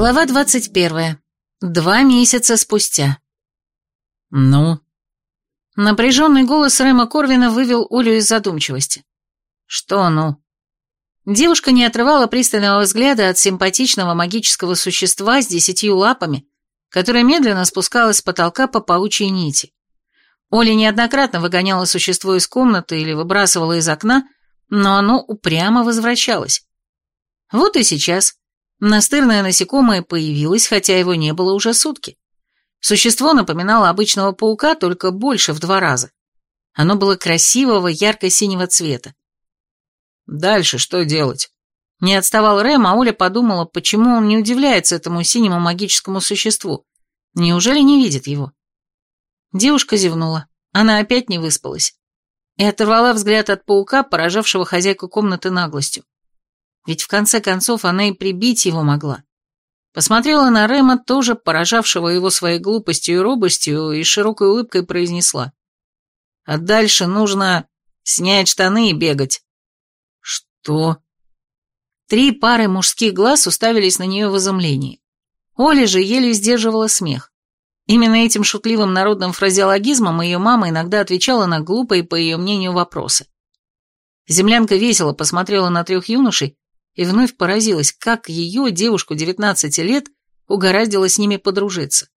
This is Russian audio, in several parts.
Глава двадцать первая. Два месяца спустя. «Ну?» Напряженный голос Рэма Корвина вывел Олю из задумчивости. «Что «ну?» Девушка не отрывала пристального взгляда от симпатичного магического существа с десятью лапами, которое медленно спускалось с потолка по паучьей нити. Оля неоднократно выгоняла существо из комнаты или выбрасывала из окна, но оно упрямо возвращалось. Вот и сейчас настырное насекомое появилось, хотя его не было уже сутки. Существо напоминало обычного паука, только больше в два раза. Оно было красивого ярко-синего цвета. «Дальше что делать?» Не отставал Рэм, а Оля подумала, почему он не удивляется этому синему магическому существу. Неужели не видит его? Девушка зевнула. Она опять не выспалась. И оторвала взгляд от паука, поражавшего хозяйку комнаты наглостью. Ведь в конце концов она и прибить его могла. Посмотрела на Рема, тоже поражавшего его своей глупостью и робостью, и широкой улыбкой произнесла. «А дальше нужно снять штаны и бегать». «Что?» Три пары мужских глаз уставились на нее в изумлении. Оля же еле сдерживала смех. Именно этим шутливым народным фразеологизмом ее мама иногда отвечала на глупые, по ее мнению, вопросы. Землянка весело посмотрела на трех юношей и вновь поразилась, как ее, девушку 19 лет, угораздило с ними подружиться.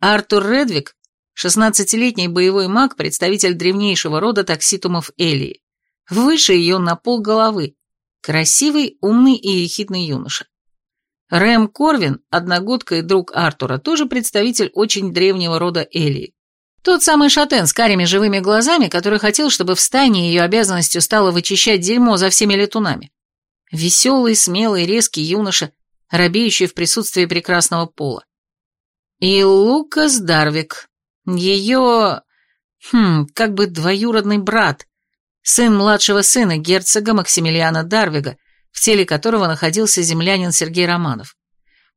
Артур Редвик, 16-летний боевой маг, представитель древнейшего рода такситумов Элии, выше ее на пол головы, красивый, умный и ехидный юноша. Рэм Корвин, одногодка и друг Артура, тоже представитель очень древнего рода Элии. Тот самый шатен с карими живыми глазами, который хотел, чтобы в стане ее обязанностью стало вычищать дерьмо за всеми летунами. Веселый, смелый, резкий юноша, робеющий в присутствии прекрасного пола. И Лукас Дарвик, ее, хм, как бы двоюродный брат, сын младшего сына герцога Максимилиана Дарвига, в теле которого находился землянин Сергей Романов.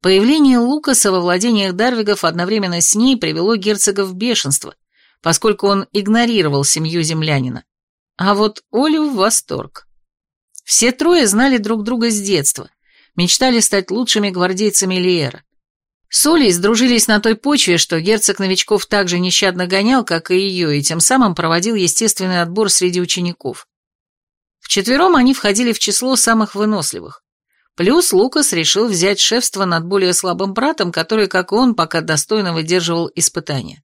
Появление Лукаса во владениях Дарвигов одновременно с ней привело герцога в бешенство, поскольку он игнорировал семью землянина. А вот Олю в восторг. Все трое знали друг друга с детства, мечтали стать лучшими гвардейцами Лиера. С Олей сдружились на той почве, что герцог новичков так же нещадно гонял, как и ее, и тем самым проводил естественный отбор среди учеников. Вчетвером они входили в число самых выносливых. Плюс Лукас решил взять шефство над более слабым братом, который, как и он, пока достойно выдерживал испытания.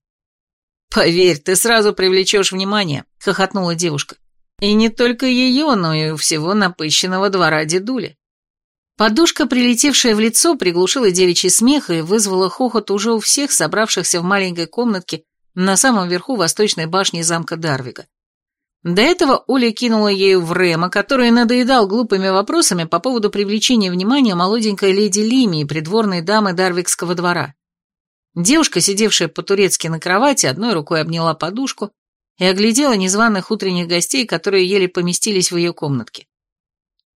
«Поверь, ты сразу привлечешь внимание», — хохотнула девушка. И не только ее, но и у всего напыщенного двора дедули. Подушка, прилетевшая в лицо, приглушила девичий смех и вызвала хохот уже у всех собравшихся в маленькой комнатке на самом верху восточной башни замка Дарвига. До этого Оля кинула ею в Рема, который надоедал глупыми вопросами по поводу привлечения внимания молоденькой леди Лимии, придворной дамы Дарвикского двора. Девушка, сидевшая по-турецки на кровати, одной рукой обняла подушку, и оглядела незваных утренних гостей, которые еле поместились в ее комнатке.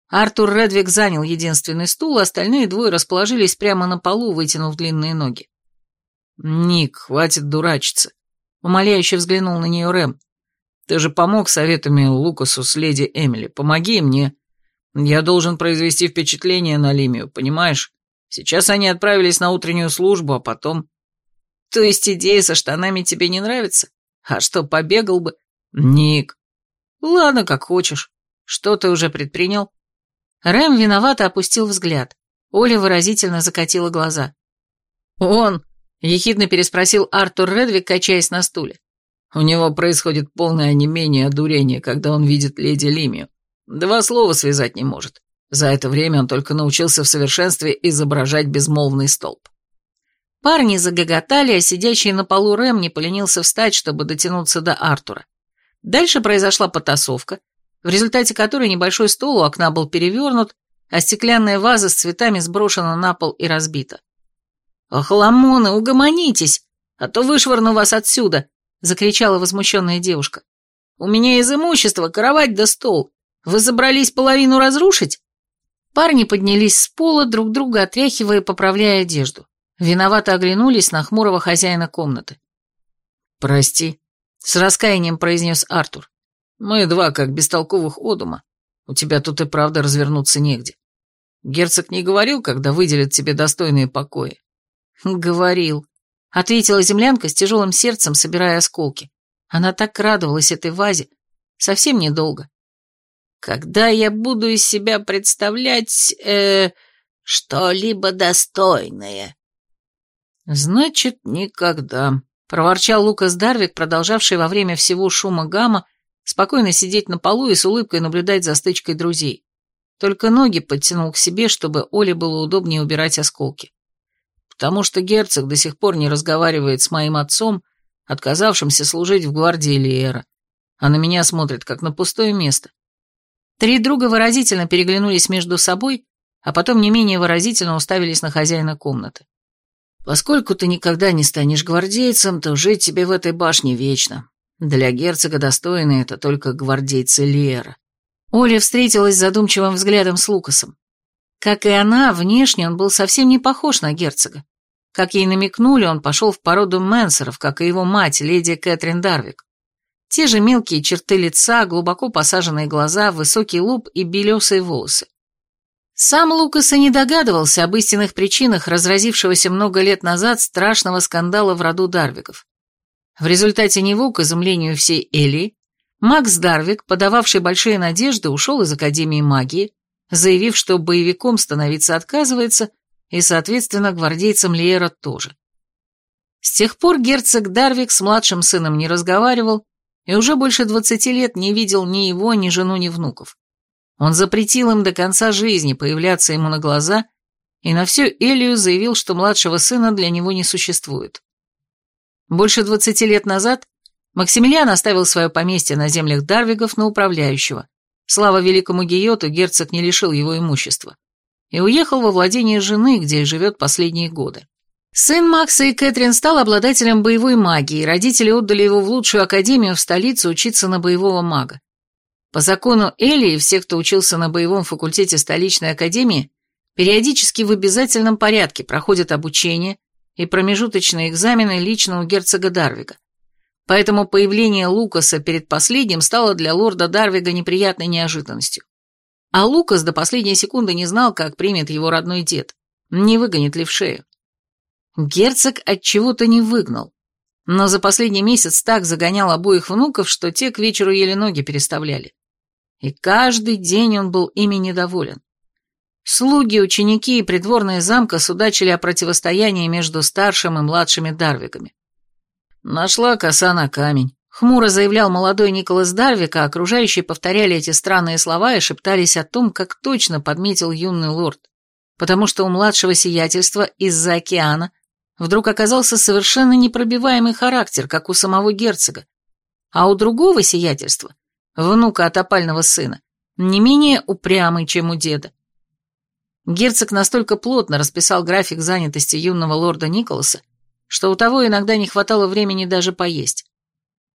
Артур Редвик занял единственный стул, остальные двое расположились прямо на полу, вытянув длинные ноги. «Ник, хватит дурачиться», — умоляюще взглянул на нее Рэм. «Ты же помог советами Лукасу с леди Эмили, помоги мне. Я должен произвести впечатление на Лимию, понимаешь? Сейчас они отправились на утреннюю службу, а потом...» «То есть идея со штанами тебе не нравится?» А что, побегал бы? Ник. Ладно, как хочешь. Что ты уже предпринял? Рэм виновато опустил взгляд. Оля выразительно закатила глаза. «Он?» — ехидно переспросил Артур Редвик, качаясь на стуле. «У него происходит полное онемение и одурение, когда он видит леди Лимию. Два слова связать не может. За это время он только научился в совершенстве изображать безмолвный столб. Парни загоготали, а сидящий на полу Рэм не поленился встать, чтобы дотянуться до Артура. Дальше произошла потасовка, в результате которой небольшой стол у окна был перевернут, а стеклянная ваза с цветами сброшена на пол и разбита. «Охламоны, угомонитесь, а то вышвырну вас отсюда!» — закричала возмущенная девушка. «У меня из имущества кровать да стол. Вы забрались половину разрушить?» Парни поднялись с пола, друг друга отряхивая и поправляя одежду. Виновато оглянулись на хмурого хозяина комнаты. «Прости», — с раскаянием произнес Артур. «Мы два, как бестолковых одума. У тебя тут и правда развернуться негде». Герцог не говорил, когда выделит тебе достойные покои? Говорил. Ответила землянка с тяжелым сердцем, собирая осколки. Она так радовалась этой вазе. Совсем недолго. Когда я буду из себя представлять, э, что-либо достойное? Значит, никогда, проворчал Лукас Дарвик, продолжавший во время всего шума гамма спокойно сидеть на полу и с улыбкой наблюдать за стычкой друзей. Только ноги подтянул к себе, чтобы Оле было удобнее убирать осколки. Потому что герцог до сих пор не разговаривает с моим отцом, отказавшимся служить в гвардии Лиера, а на меня смотрит, как на пустое место. Три друга выразительно переглянулись между собой, а потом не менее выразительно уставились на хозяина комнаты. «Поскольку ты никогда не станешь гвардейцем, то жить тебе в этой башне вечно. Для герцога достойны это только гвардейцы Лиера. Оля встретилась с задумчивым взглядом с Лукасом. Как и она, внешне он был совсем не похож на герцога. Как ей намекнули, он пошел в породу Менсеров, как и его мать, леди Кэтрин Дарвик. Те же мелкие черты лица, глубоко посаженные глаза, высокий лоб и белесые волосы. Сам Лукас и не догадывался об истинных причинах разразившегося много лет назад страшного скандала в роду Дарвиков. В результате него, к изумлению всей Элли, Макс Дарвик, подававший большие надежды, ушел из Академии магии, заявив, что боевиком становиться отказывается, и, соответственно, гвардейцем Лиера тоже. С тех пор герцог Дарвик с младшим сыном не разговаривал и уже больше двадцати лет не видел ни его, ни жену, ни внуков. Он запретил им до конца жизни появляться ему на глаза и на всю Элию заявил, что младшего сына для него не существует. Больше двадцати лет назад Максимилиан оставил свое поместье на землях Дарвигов на управляющего. Слава великому Гиоту, герцог не лишил его имущества. И уехал во владение жены, где и живет последние годы. Сын Макса и Кэтрин стал обладателем боевой магии, родители отдали его в лучшую академию в столицу учиться на боевого мага. По закону Элии все, кто учился на боевом факультете столичной академии, периодически в обязательном порядке проходят обучение и промежуточные экзамены лично у герцога Дарвига. Поэтому появление Лукаса перед последним стало для лорда Дарвига неприятной неожиданностью. А Лукас до последней секунды не знал, как примет его родной дед, не выгонит ли в шею. Герцог от чего-то не выгнал, но за последний месяц так загонял обоих внуков, что те к вечеру еле ноги переставляли. И каждый день он был ими недоволен. Слуги, ученики и придворные замка судачили о противостоянии между старшим и младшими Дарвигами. «Нашла коса на камень», — хмуро заявлял молодой Николас Дарвик, а окружающие повторяли эти странные слова и шептались о том, как точно подметил юный лорд, потому что у младшего сиятельства из-за океана вдруг оказался совершенно непробиваемый характер, как у самого герцога, а у другого сиятельства, внука от опального сына, не менее упрямый, чем у деда. Герцог настолько плотно расписал график занятости юного лорда Николаса, что у того иногда не хватало времени даже поесть.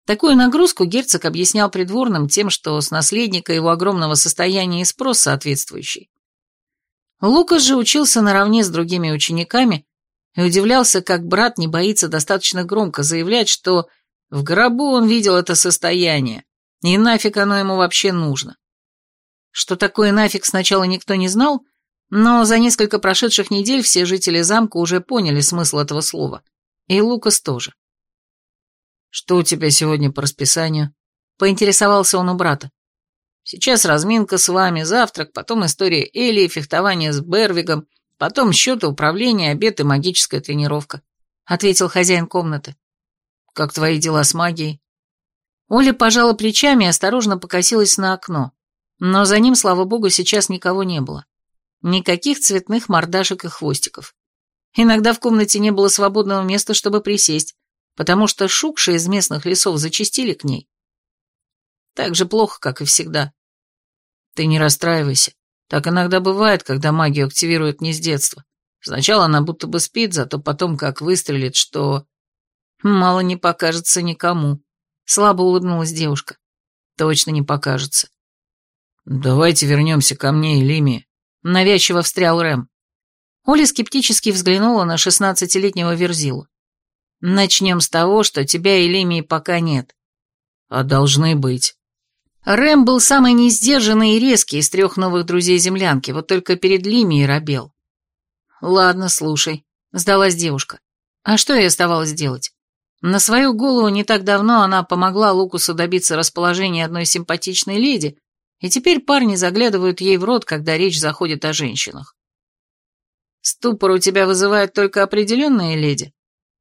Такую нагрузку герцог объяснял придворным тем, что с наследника его огромного состояния и спрос соответствующий. Лукас же учился наравне с другими учениками и удивлялся, как брат не боится достаточно громко заявлять, что в гробу он видел это состояние, и нафиг оно ему вообще нужно. Что такое нафиг сначала никто не знал, но за несколько прошедших недель все жители замка уже поняли смысл этого слова – и Лукас тоже. «Что у тебя сегодня по расписанию?» Поинтересовался он у брата. «Сейчас разминка с вами, завтрак, потом история Эли, фехтование с Бервигом, потом счеты, управление, обед и магическая тренировка», ответил хозяин комнаты. «Как твои дела с магией?» Оля пожала плечами и осторожно покосилась на окно, но за ним, слава богу, сейчас никого не было. Никаких цветных мордашек и хвостиков. Иногда в комнате не было свободного места, чтобы присесть, потому что шукши из местных лесов зачастили к ней. Так же плохо, как и всегда. Ты не расстраивайся. Так иногда бывает, когда магию активируют не с детства. Сначала она будто бы спит, зато потом как выстрелит, что... Мало не покажется никому. Слабо улыбнулась девушка. Точно не покажется. Давайте вернемся ко мне и Лиме. Навязчиво встрял Рэм. Оля скептически взглянула на шестнадцатилетнего Верзилу. «Начнем с того, что тебя и Лемии пока нет». «А должны быть». Рэм был самый несдержанный и резкий из трех новых друзей землянки, вот только перед Лимией робел. «Ладно, слушай», — сдалась девушка. «А что ей оставалось делать? На свою голову не так давно она помогла Лукусу добиться расположения одной симпатичной леди, и теперь парни заглядывают ей в рот, когда речь заходит о женщинах. «Ступор у тебя вызывает только определенные леди?»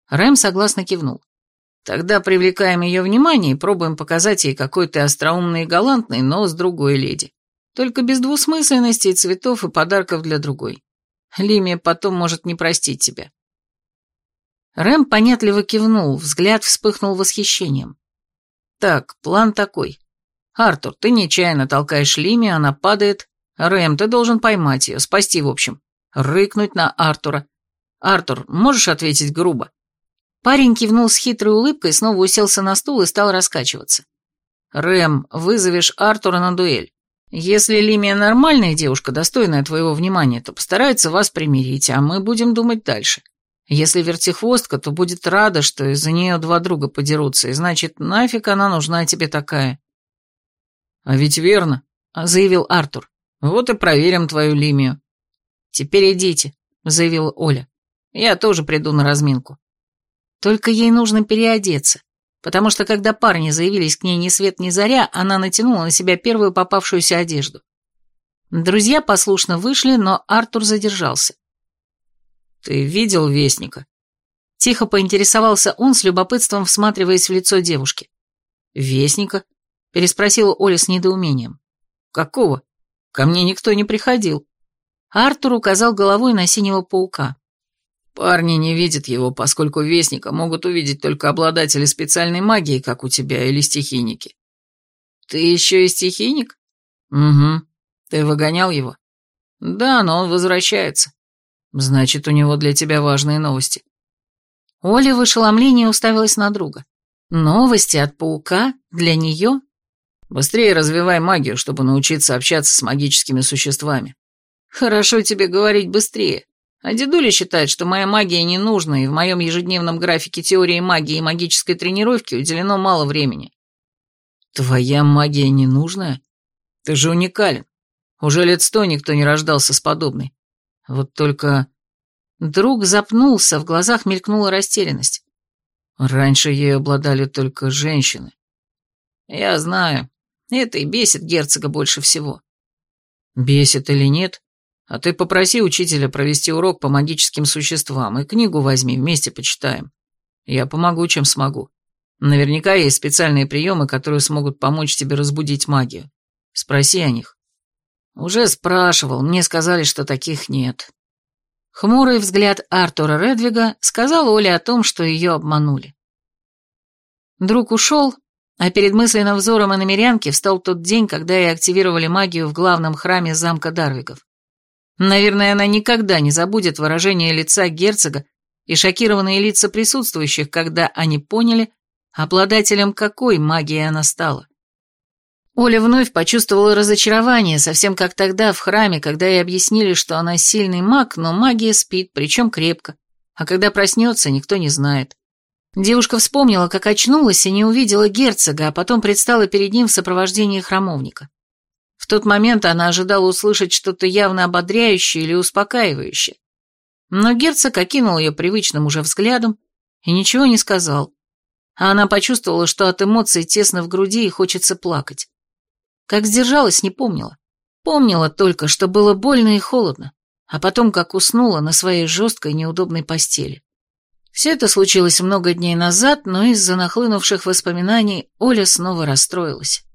Рэм согласно кивнул. Тогда привлекаем ее внимание и пробуем показать ей, какой ты остроумный и галантный, но с другой леди. Только без двусмысленностей, цветов и подарков для другой. Лимия потом может не простить тебя. Рэм понятливо кивнул, взгляд вспыхнул восхищением. Так, план такой. Артур, ты нечаянно толкаешь Лими, она падает. Рэм, ты должен поймать ее, спасти в общем. Рыкнуть на Артура. Артур, можешь ответить грубо? Парень кивнул с хитрой улыбкой, снова уселся на стул и стал раскачиваться. «Рэм, вызовешь Артура на дуэль. Если Лимия нормальная девушка, достойная твоего внимания, то постарается вас примирить, а мы будем думать дальше. Если вертихвостка, то будет рада, что из-за нее два друга подерутся, и значит, нафиг она нужна тебе такая». «А ведь верно», — заявил Артур. «Вот и проверим твою Лимию». «Теперь идите», — заявила Оля. «Я тоже приду на разминку». Только ей нужно переодеться, потому что когда парни заявились к ней ни свет ни заря, она натянула на себя первую попавшуюся одежду. Друзья послушно вышли, но Артур задержался. «Ты видел Вестника?» Тихо поинтересовался он, с любопытством всматриваясь в лицо девушки. «Вестника?» — переспросила Оля с недоумением. «Какого? Ко мне никто не приходил». Артур указал головой на синего паука. Парни не видят его, поскольку вестника могут увидеть только обладатели специальной магии, как у тебя, или стихийники. Ты еще и стихийник? Угу. Ты выгонял его? Да, но он возвращается. Значит, у него для тебя важные новости. Оля в ошеломлении уставилась на друга. Новости от паука? Для нее? Быстрее развивай магию, чтобы научиться общаться с магическими существами. Хорошо тебе говорить быстрее. А дедуля считает, что моя магия не нужна, и в моем ежедневном графике теории магии и магической тренировки уделено мало времени. Твоя магия не нужная? Ты же уникален. Уже лет сто никто не рождался с подобной. Вот только... Друг запнулся, в глазах мелькнула растерянность. Раньше ею обладали только женщины. Я знаю. Это и бесит герцога больше всего. Бесит или нет, а ты попроси учителя провести урок по магическим существам и книгу возьми, вместе почитаем. Я помогу, чем смогу. Наверняка есть специальные приемы, которые смогут помочь тебе разбудить магию. Спроси о них. Уже спрашивал, мне сказали, что таких нет. Хмурый взгляд Артура Редвига сказал Оле о том, что ее обманули. Друг ушел, а перед мысленным взором и встал тот день, когда и активировали магию в главном храме замка Дарвигов. Наверное, она никогда не забудет выражение лица герцога и шокированные лица присутствующих, когда они поняли, обладателем какой магии она стала. Оля вновь почувствовала разочарование, совсем как тогда в храме, когда ей объяснили, что она сильный маг, но магия спит, причем крепко, а когда проснется, никто не знает. Девушка вспомнила, как очнулась и не увидела герцога, а потом предстала перед ним в сопровождении храмовника. В тот момент она ожидала услышать что-то явно ободряющее или успокаивающее. Но герцог окинул ее привычным уже взглядом и ничего не сказал. А она почувствовала, что от эмоций тесно в груди и хочется плакать. Как сдержалась, не помнила. Помнила только, что было больно и холодно, а потом как уснула на своей жесткой неудобной постели. Все это случилось много дней назад, но из-за нахлынувших воспоминаний Оля снова расстроилась.